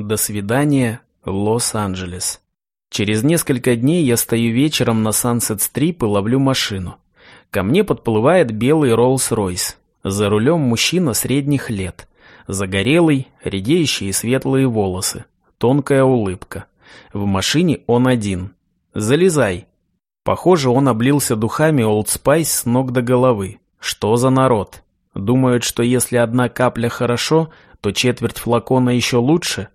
До свидания, Лос-Анджелес. Через несколько дней я стою вечером на Сансет-стрип и ловлю машину. Ко мне подплывает белый Роллс-Ройс. За рулем мужчина средних лет. Загорелый, редеющие светлые волосы. Тонкая улыбка. В машине он один. «Залезай». Похоже, он облился духами Old Spice с ног до головы. Что за народ? Думают, что если одна капля хорошо, то четверть флакона еще лучше?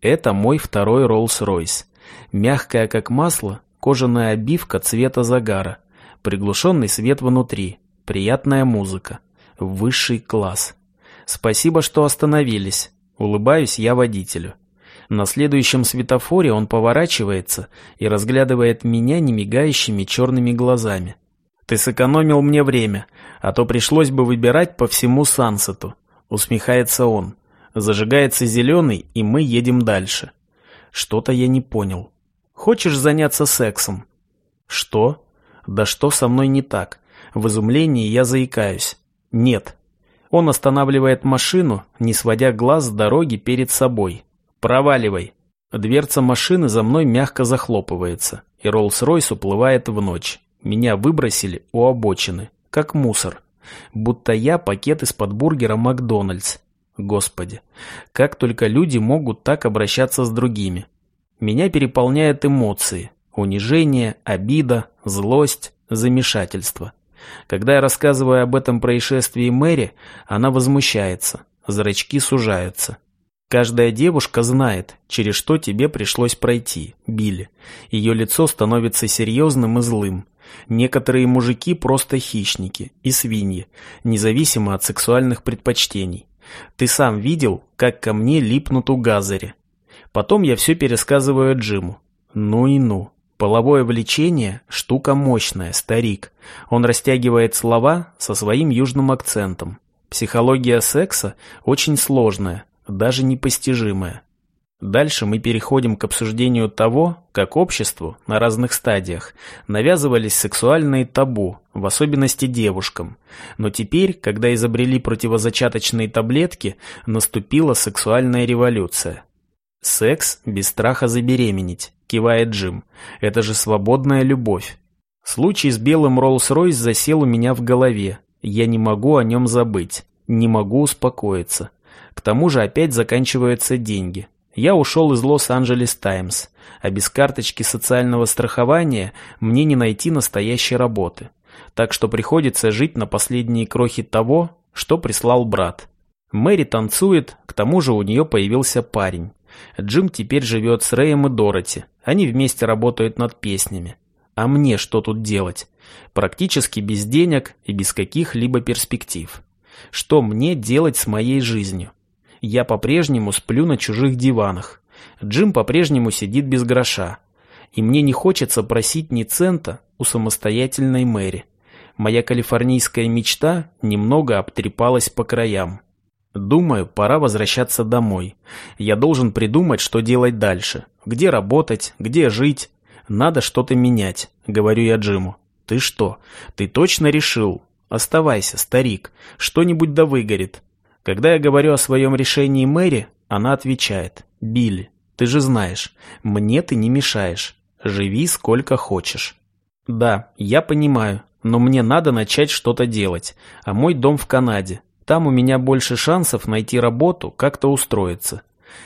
Это мой второй Rolls-Royce. Мягкая как масло, кожаная обивка цвета загара, приглушенный свет внутри, приятная музыка, высший класс. Спасибо, что остановились. Улыбаюсь я водителю. На следующем светофоре он поворачивается и разглядывает меня немигающими черными глазами. «Ты сэкономил мне время, а то пришлось бы выбирать по всему Сансету», — усмехается он. Зажигается зеленый, и мы едем дальше. Что-то я не понял. Хочешь заняться сексом? Что? Да что со мной не так? В изумлении я заикаюсь. Нет. Он останавливает машину, не сводя глаз с дороги перед собой. Проваливай. Дверца машины за мной мягко захлопывается, и Роллс-Ройс уплывает в ночь. Меня выбросили у обочины, как мусор. Будто я пакет из-под бургера Макдональдс. Господи, как только люди могут так обращаться с другими. Меня переполняют эмоции, унижение, обида, злость, замешательство. Когда я рассказываю об этом происшествии Мэри, она возмущается, зрачки сужаются. Каждая девушка знает, через что тебе пришлось пройти, Билли. Ее лицо становится серьезным и злым. Некоторые мужики просто хищники и свиньи, независимо от сексуальных предпочтений. Ты сам видел, как ко мне липнут у Газари. Потом я все пересказываю Джиму. Ну и ну. Половое влечение – штука мощная, старик. Он растягивает слова со своим южным акцентом. Психология секса очень сложная, даже непостижимая. Дальше мы переходим к обсуждению того, как обществу на разных стадиях навязывались сексуальные табу, в особенности девушкам. Но теперь, когда изобрели противозачаточные таблетки, наступила сексуальная революция. «Секс без страха забеременеть», – кивает Джим. «Это же свободная любовь». Случай с белым Роллс-Ройс засел у меня в голове. Я не могу о нем забыть. Не могу успокоиться. К тому же опять заканчиваются деньги. Я ушел из Лос-Анджелес Таймс, а без карточки социального страхования мне не найти настоящей работы. Так что приходится жить на последние крохи того, что прислал брат. Мэри танцует, к тому же у нее появился парень. Джим теперь живет с Рэем и Дороти. Они вместе работают над песнями. А мне что тут делать? Практически без денег и без каких-либо перспектив. Что мне делать с моей жизнью? Я по-прежнему сплю на чужих диванах. Джим по-прежнему сидит без гроша. И мне не хочется просить ни цента у самостоятельной Мэри. Моя калифорнийская мечта немного обтрепалась по краям. Думаю, пора возвращаться домой. Я должен придумать, что делать дальше. Где работать, где жить. Надо что-то менять, говорю я Джиму. Ты что? Ты точно решил? Оставайся, старик. Что-нибудь да выгорит. Когда я говорю о своем решении Мэри, она отвечает, «Билли, ты же знаешь, мне ты не мешаешь. Живи сколько хочешь». Да, я понимаю, но мне надо начать что-то делать, а мой дом в Канаде. Там у меня больше шансов найти работу, как-то устроиться.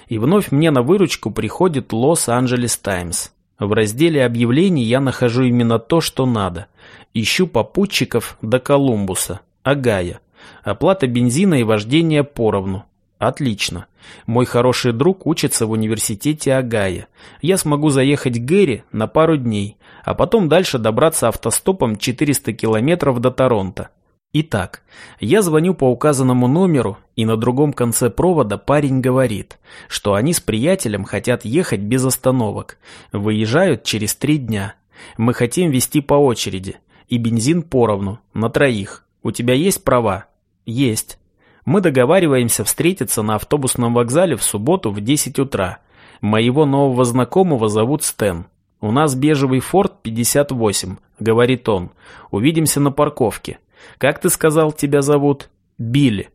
И вновь мне на выручку приходит Лос-Анджелес Таймс. В разделе объявлений я нахожу именно то, что надо. Ищу попутчиков до Колумбуса, Агая, Оплата бензина и вождения поровну. Отлично. Мой хороший друг учится в университете Агая. Я смогу заехать к Гэри на пару дней, а потом дальше добраться автостопом 400 километров до Торонто. Итак, я звоню по указанному номеру, и на другом конце провода парень говорит, что они с приятелем хотят ехать без остановок. Выезжают через три дня. Мы хотим вести по очереди, и бензин поровну, на троих. У тебя есть права? Есть. Мы договариваемся встретиться на автобусном вокзале в субботу в 10 утра. Моего нового знакомого зовут Стэн. У нас бежевый Форд 58, говорит он. Увидимся на парковке. Как ты сказал, тебя зовут? Билли.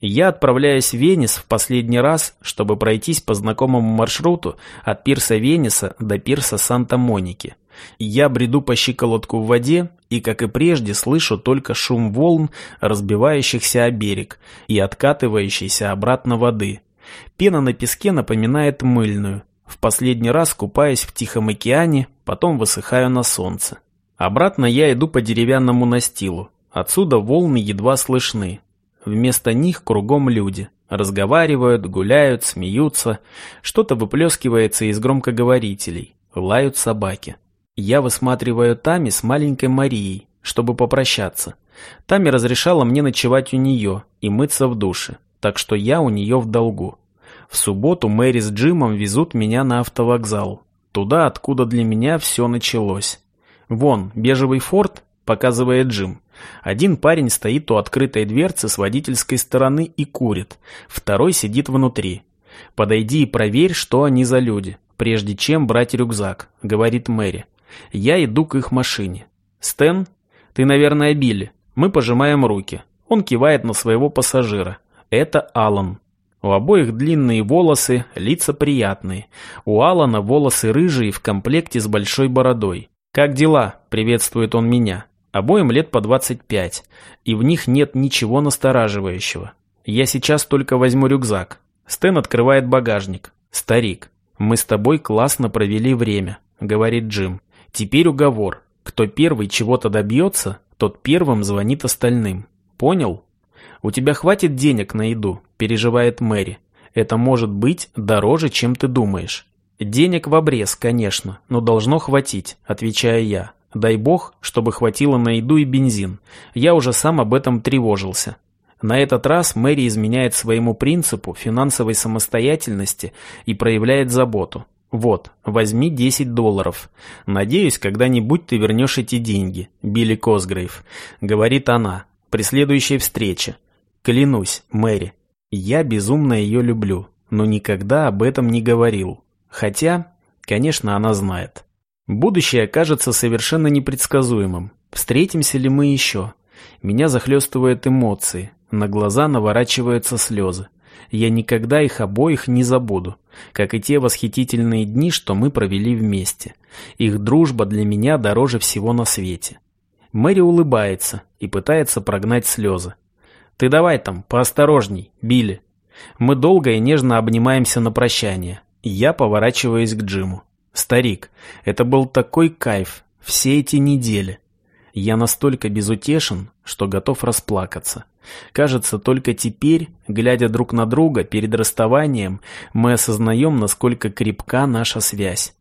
Я отправляюсь в Венес в последний раз, чтобы пройтись по знакомому маршруту от пирса Венеса до пирса Санта-Моники. Я бреду по щиколотку в воде и, как и прежде, слышу только шум волн, разбивающихся о берег и откатывающейся обратно воды. Пена на песке напоминает мыльную. В последний раз купаюсь в Тихом океане, потом высыхаю на солнце. Обратно я иду по деревянному настилу. Отсюда волны едва слышны. Вместо них кругом люди. Разговаривают, гуляют, смеются. Что-то выплескивается из громкоговорителей. Лают собаки. Я высматриваю Тами с маленькой Марией, чтобы попрощаться. Тами разрешала мне ночевать у нее и мыться в душе, так что я у нее в долгу. В субботу Мэри с Джимом везут меня на автовокзал. Туда, откуда для меня все началось. «Вон, бежевый форт», — показывает Джим. Один парень стоит у открытой дверцы с водительской стороны и курит, второй сидит внутри. «Подойди и проверь, что они за люди, прежде чем брать рюкзак», — говорит Мэри. Я иду к их машине. «Стэн, ты, наверное, Билли. Мы пожимаем руки». Он кивает на своего пассажира. Это Алан. У обоих длинные волосы, лица приятные. У Алана волосы рыжие в комплекте с большой бородой. «Как дела?» – приветствует он меня. Обоим лет по 25, и в них нет ничего настораживающего. Я сейчас только возьму рюкзак. Стэн открывает багажник. «Старик, мы с тобой классно провели время», – говорит Джим. «Теперь уговор. Кто первый чего-то добьется, тот первым звонит остальным. Понял?» «У тебя хватит денег на еду», – переживает Мэри. «Это может быть дороже, чем ты думаешь. «Денег в обрез, конечно, но должно хватить», – отвечаю я. «Дай бог, чтобы хватило на еду и бензин. Я уже сам об этом тревожился». На этот раз Мэри изменяет своему принципу финансовой самостоятельности и проявляет заботу. «Вот, возьми 10 долларов. Надеюсь, когда-нибудь ты вернешь эти деньги, Билли Косгрейв», — говорит она, при следующей встрече. «Клянусь, Мэри, я безумно ее люблю, но никогда об этом не говорил. Хотя, конечно, она знает. Будущее кажется совершенно непредсказуемым. Встретимся ли мы еще? Меня захлестывают эмоции, на глаза наворачиваются слезы. Я никогда их обоих не забуду, как и те восхитительные дни, что мы провели вместе. Их дружба для меня дороже всего на свете. Мэри улыбается и пытается прогнать слезы. «Ты давай там, поосторожней, Билли». Мы долго и нежно обнимаемся на прощание. Я поворачиваюсь к Джиму. «Старик, это был такой кайф, все эти недели. Я настолько безутешен, что готов расплакаться. Кажется, только теперь, глядя друг на друга перед расставанием, мы осознаем, насколько крепка наша связь.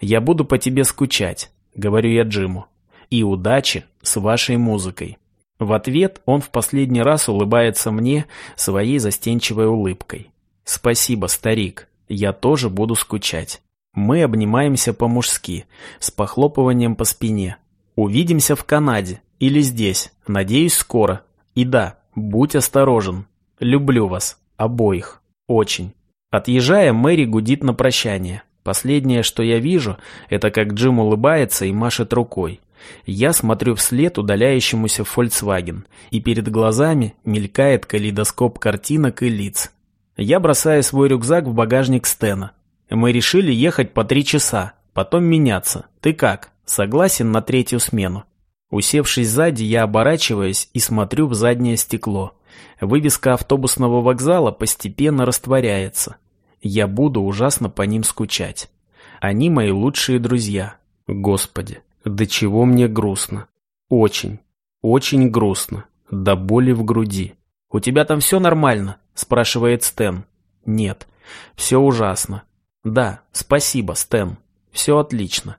«Я буду по тебе скучать», — говорю я Джиму. «И удачи с вашей музыкой». В ответ он в последний раз улыбается мне своей застенчивой улыбкой. «Спасибо, старик. Я тоже буду скучать. Мы обнимаемся по-мужски, с похлопыванием по спине. Увидимся в Канаде или здесь, надеюсь, скоро. И да, будь осторожен. Люблю вас, обоих. Очень. Отъезжая, Мэри гудит на прощание. Последнее, что я вижу, это как Джим улыбается и машет рукой. Я смотрю вслед удаляющемуся Volkswagen, и перед глазами мелькает калейдоскоп картинок и лиц, я бросаю свой рюкзак в багажник Стена. Мы решили ехать по три часа, потом меняться. Ты как, согласен на третью смену? Усевшись сзади, я оборачиваюсь и смотрю в заднее стекло. Вывеска автобусного вокзала постепенно растворяется. Я буду ужасно по ним скучать. Они мои лучшие друзья. Господи, до чего мне грустно. Очень, очень грустно. До боли в груди. У тебя там все нормально? спрашивает Стэн. Нет, все ужасно. Да, спасибо, Стэн. Все отлично.